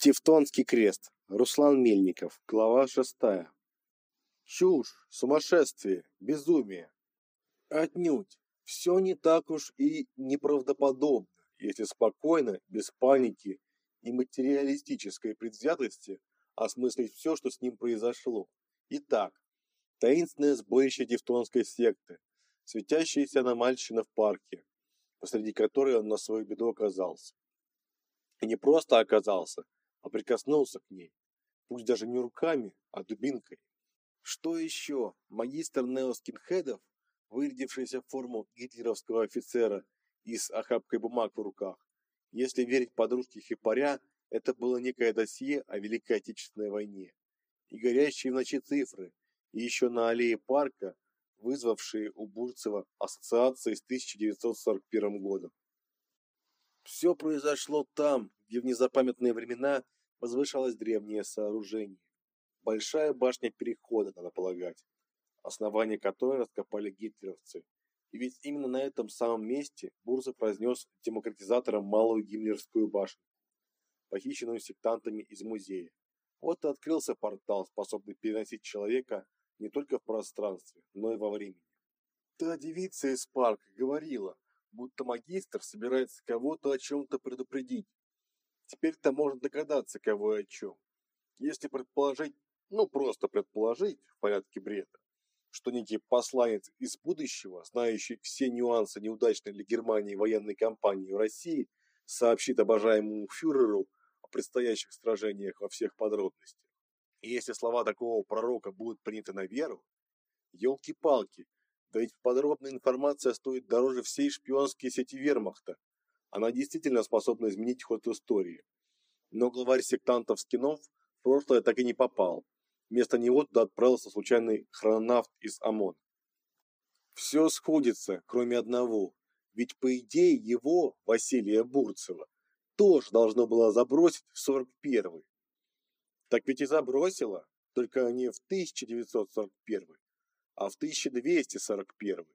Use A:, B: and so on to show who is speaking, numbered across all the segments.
A: Тевтонский крест. Руслан Мельников. Глава шестая. Чушь, сумасшествие, безумие. Отнюдь. Все не так уж и неправдоподобно, если спокойно, без паники и материалистической предвзятости осмыслить все, что с ним произошло. Итак, таинственное сборище тевтонской секты, светящаяся аномальщина в парке, посреди которой он на свою беду оказался. И не просто оказался, а прикоснулся к ней, пусть даже не руками, а дубинкой. Что еще? Магистр неоскинхедов, вырядившийся в форму гитлеровского офицера и с охапкой бумаг в руках. Если верить подружке Хипаря, это было некое досье о Великой Отечественной войне. И горящие в ночи цифры, и еще на аллее парка, вызвавшие у Бурцева ассоциации с 1941 годом. Все произошло там, где в незапамятные времена возвышалось древнее сооружение. Большая башня Перехода, надо полагать, основание которой раскопали гитлеровцы. И ведь именно на этом самом месте Бурзов разнес демократизаторам малую гиммлерскую башню, похищенную сектантами из музея. Вот и открылся портал, способный переносить человека не только в пространстве, но и во времени. Та девица из парка говорила, будто магистр собирается кого-то о чем-то предупредить. Теперь-то можно догадаться, кого и о чем. Если предположить, ну просто предположить в порядке бреда, что некий посланец из будущего, знающий все нюансы неудачной для Германии военной кампании в России, сообщит обожаемому фюреру о предстоящих сражениях во всех подробностях. И если слова такого пророка будут приняты на веру, елки-палки, да ведь подробная информация стоит дороже всей шпионской сети вермахта. Она действительно способна изменить ход истории. Но главарь сектантов Скинов в прошлое так и не попал. Вместо него туда отправился случайный хрононавт из ОМОН. Все сходится, кроме одного. Ведь по идее его, Василия Бурцева, тоже должно было забросить в 41-й. Так ведь и забросило, только не в 1941, а в 1241.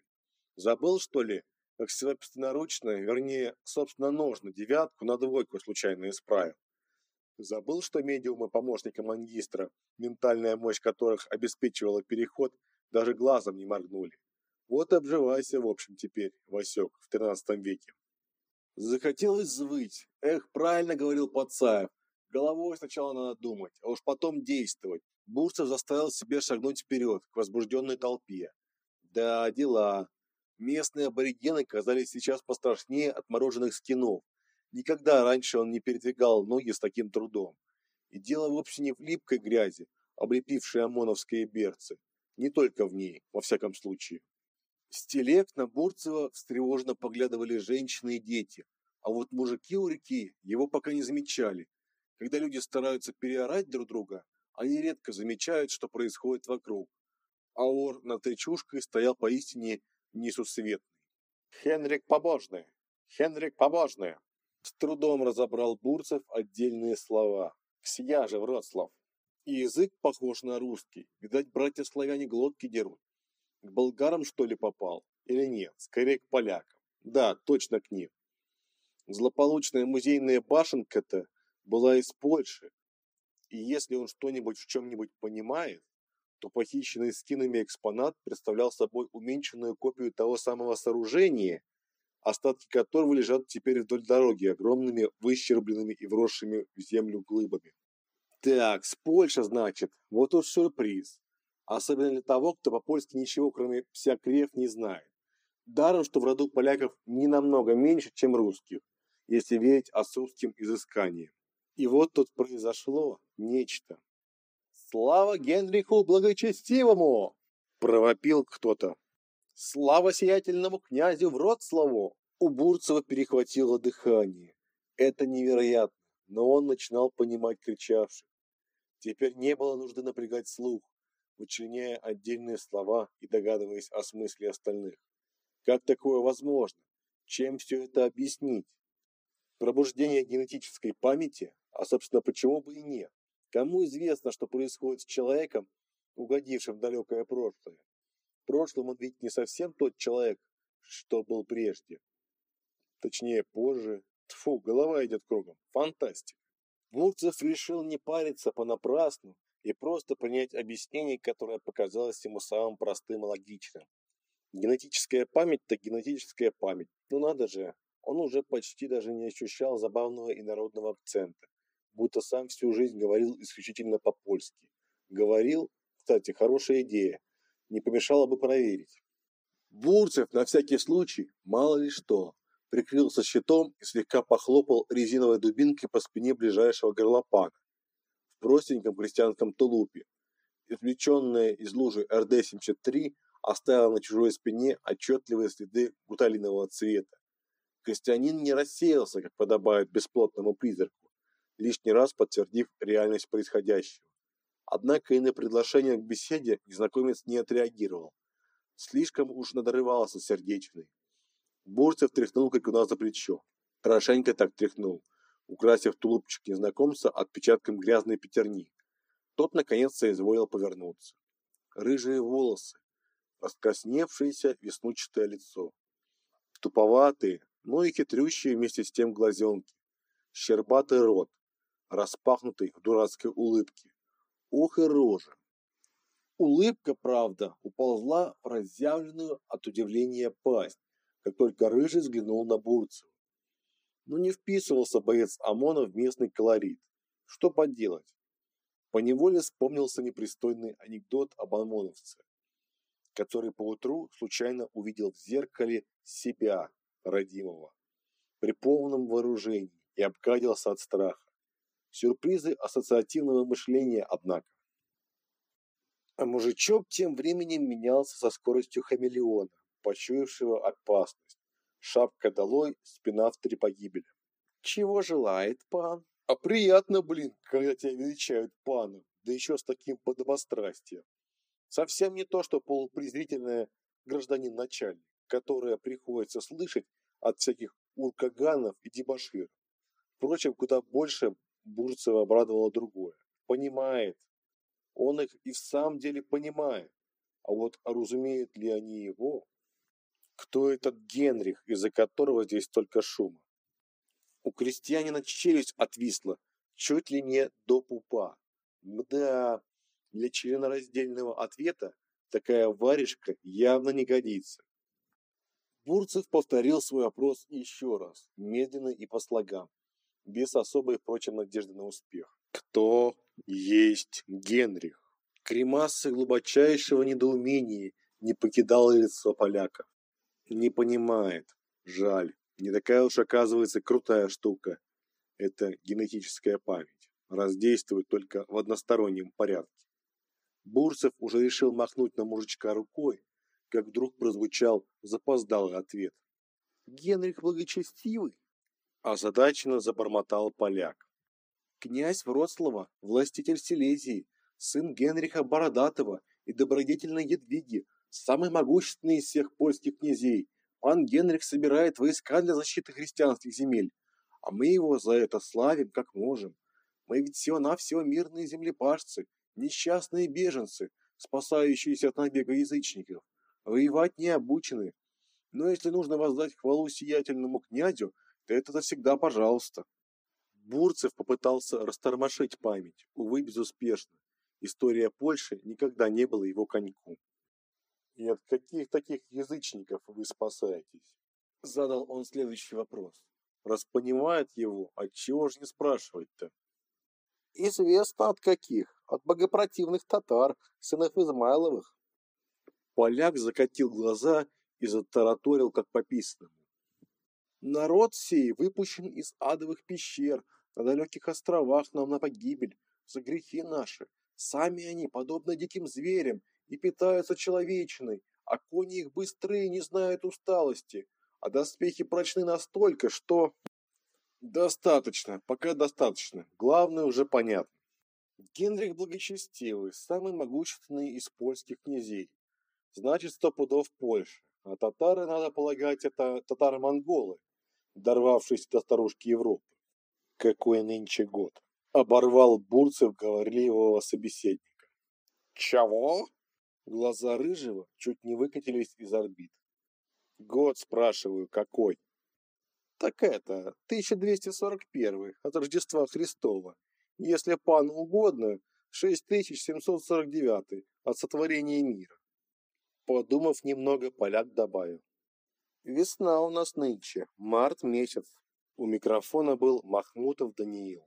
A: Забыл, что ли, как собственноручно, вернее, собственно ножно девятку на двойку случайно исправил? Забыл, что медиумы помощника магистра, ментальная мощь которых обеспечивала переход, даже глазом не моргнули. Вот обживайся, в общем, теперь, Васек, в 13 веке. Захотелось звыть. Эх, правильно говорил Пацаев. Головой сначала надо думать, а уж потом действовать. Бурцев заставил себя шагнуть вперед, к возбужденной толпе. Да, дела. Местные аборигены казались сейчас пострашнее отмороженных скинов. Никогда раньше он не передвигал ноги с таким трудом. И дело вовсе не в липкой грязи, облепившей ОМОНовские берцы. Не только в ней, во всяком случае. С телег на Бурцева встревоженно поглядывали женщины и дети, а вот мужики у реки его пока не замечали. Когда люди стараются переорать друг друга, они редко замечают, что происходит вокруг. А ор над речушкой стоял поистине несусветный. «Хенрик Побожный! Хенрик Побожный!» С трудом разобрал Бурцев отдельные слова. «Ксья же, Вроцлав!» И язык похож на русский. Видать, братья-славяне глотки дерут. К болгарам, что ли, попал? Или нет? Скорее, к полякам. Да, точно к ним. Злополучная музейная башенка-то была из Польши, и если он что-нибудь в чем-нибудь понимает, то похищенный скинами экспонат представлял собой уменьшенную копию того самого сооружения, остатки которого лежат теперь вдоль дороги огромными выщербленными и вросшими в землю глыбами. Так, с Польши, значит, вот уж сюрприз. Особенно для того, кто по-польски ничего, кроме всякрев, не знает. Даром, что в роду поляков не намного меньше, чем русских, если верить отцовским изысканиям. И вот тут произошло нечто. «Слава Генриху Благочестивому!» – провопил кто-то. «Слава сиятельному князю Вроцлаву!» У Бурцева перехватило дыхание. Это невероятно, но он начинал понимать кричавших. Теперь не было нужды напрягать слух, вычленяя отдельные слова и догадываясь о смысле остальных. Как такое возможно? Чем все это объяснить? Пробуждение генетической памяти? А, собственно, почему бы и нет? Кому известно, что происходит с человеком, угодившим в далекое прошлое? В прошлом он ведь не совсем тот человек, что был прежде. Точнее, позже. Тфу, голова идет кругом. Фантастика. Бурцев решил не париться понапрасну и просто принять объяснение, которое показалось ему самым простым и логичным. Генетическая память-то генетическая память. Ну надо же, он уже почти даже не ощущал забавного и народного акцента, будто сам всю жизнь говорил исключительно по-польски. Говорил, кстати, хорошая идея, не помешало бы проверить. Бурцев на всякий случай, мало ли что, прикрылся щитом и слегка похлопал резиновой дубинкой по спине ближайшего горлопана в простеньком крестьянском тулупе. Извлеченная из лужи РД-73 оставила на чужой спине отчетливые следы гуталинового цвета. Крестьянин не рассеялся, как подобает бесплотному призраку, лишний раз подтвердив реальность происходящего. Однако и на приглашение к беседе незнакомец не отреагировал. Слишком уж надрывался сердечный. Бурцев тряхнул нас за плечо. Хорошенько так тряхнул, украсив тулупчик незнакомца отпечатком грязной пятерни. Тот, наконец, соизволил повернуться. Рыжие волосы, раскрасневшееся веснучатое лицо. Туповатые, но и хитрющие вместе с тем глазенки. Щербатый рот, распахнутый в дурацкой улыбке. Ох и рожа! Улыбка, правда, уползла в разъявленную от удивления пасть, как только Рыжий взглянул на Бурцева. Но не вписывался боец ОМОНа в местный колорит. Что поделать? Поневоле вспомнился непристойный анекдот об ОМОНовце который поутру случайно увидел в зеркале себя, родимого, при полном вооружении и обгадился от страха. Сюрпризы ассоциативного мышления, однако. А мужичок тем временем менялся со скоростью хамелеона, почуявшего опасность. Шапка долой, спина в три погибели. «Чего желает пан?» «А приятно, блин, когда тебя величают паном, да еще с таким подобострастием. Совсем не то, что полупрезрительное гражданин-начальник, которое приходится слышать от всяких уркаганов и дебоширов. Впрочем, куда больше Бурцева обрадовало другое. Понимает. Он их и в самом деле понимает. А вот разумеют ли они его? Кто этот Генрих, из-за которого здесь столько шума? У крестьянина челюсть отвисла, чуть ли не до пупа. Мда, для членораздельного ответа такая варежка явно не годится. Бурцев повторил свой вопрос еще раз, медленно и по слогам, без особой, впрочем, надежды на успех. Кто есть Генрих? Кремасы глубочайшего недоумения не покидало лицо поляка. Не понимает. Жаль. Не такая уж оказывается крутая штука. Это генетическая память. Раздействует только в одностороннем порядке. Бурцев уже решил махнуть на мужичка рукой, как вдруг прозвучал запоздалый ответ. «Генрих благочестивый?» Озадаченно забормотал поляк. «Князь Вроцлава, властитель Силезии, сын Генриха Бородатого и добродетельной Едвиги, самый могущественный из всех польских князей. Пан Генрих собирает войска для защиты христианских земель, а мы его за это славим, как можем. Мы ведь всего-навсего мирные землепашцы, Несчастные беженцы, спасающиеся от набега язычников, воевать не обучены. Но если нужно воздать хвалу сиятельному князю, то это всегда пожалуйста. Бурцев попытался растормошить память, увы, безуспешно. История Польши никогда не была его коньку. «И от каких таких язычников вы спасаетесь?» Задал он следующий вопрос. Раз понимает его, отчего же не спрашивать-то? Известно от каких. От богопротивных татар, сынов Измайловых. Поляк закатил глаза и затараторил, как по писанному. Народ сей выпущен из адовых пещер на далеких островах нам на погибель за грехи наши. Сами они, подобно диким зверям, и питаются человечиной, а кони их быстрые не знают усталости, а доспехи прочны настолько, что... Достаточно, пока достаточно. Главное уже понятно. Генрих Благочестивый, самый могущественный из польских князей. Значит, сто пудов Польши. А татары, надо полагать, это татары-монголы, дорвавшиеся до старушки Европы. Какой нынче год? Оборвал Бурцев говорливого собеседника. Чего? Глаза Рыжего чуть не выкатились из орбит. Год, спрашиваю, какой? Так это, 1241 от Рождества Христова. Если пану угодно, 6749 от сотворения мира. Подумав немного, поляк добавил. Весна у нас нынче, март месяц. У микрофона был Махмутов Даниил.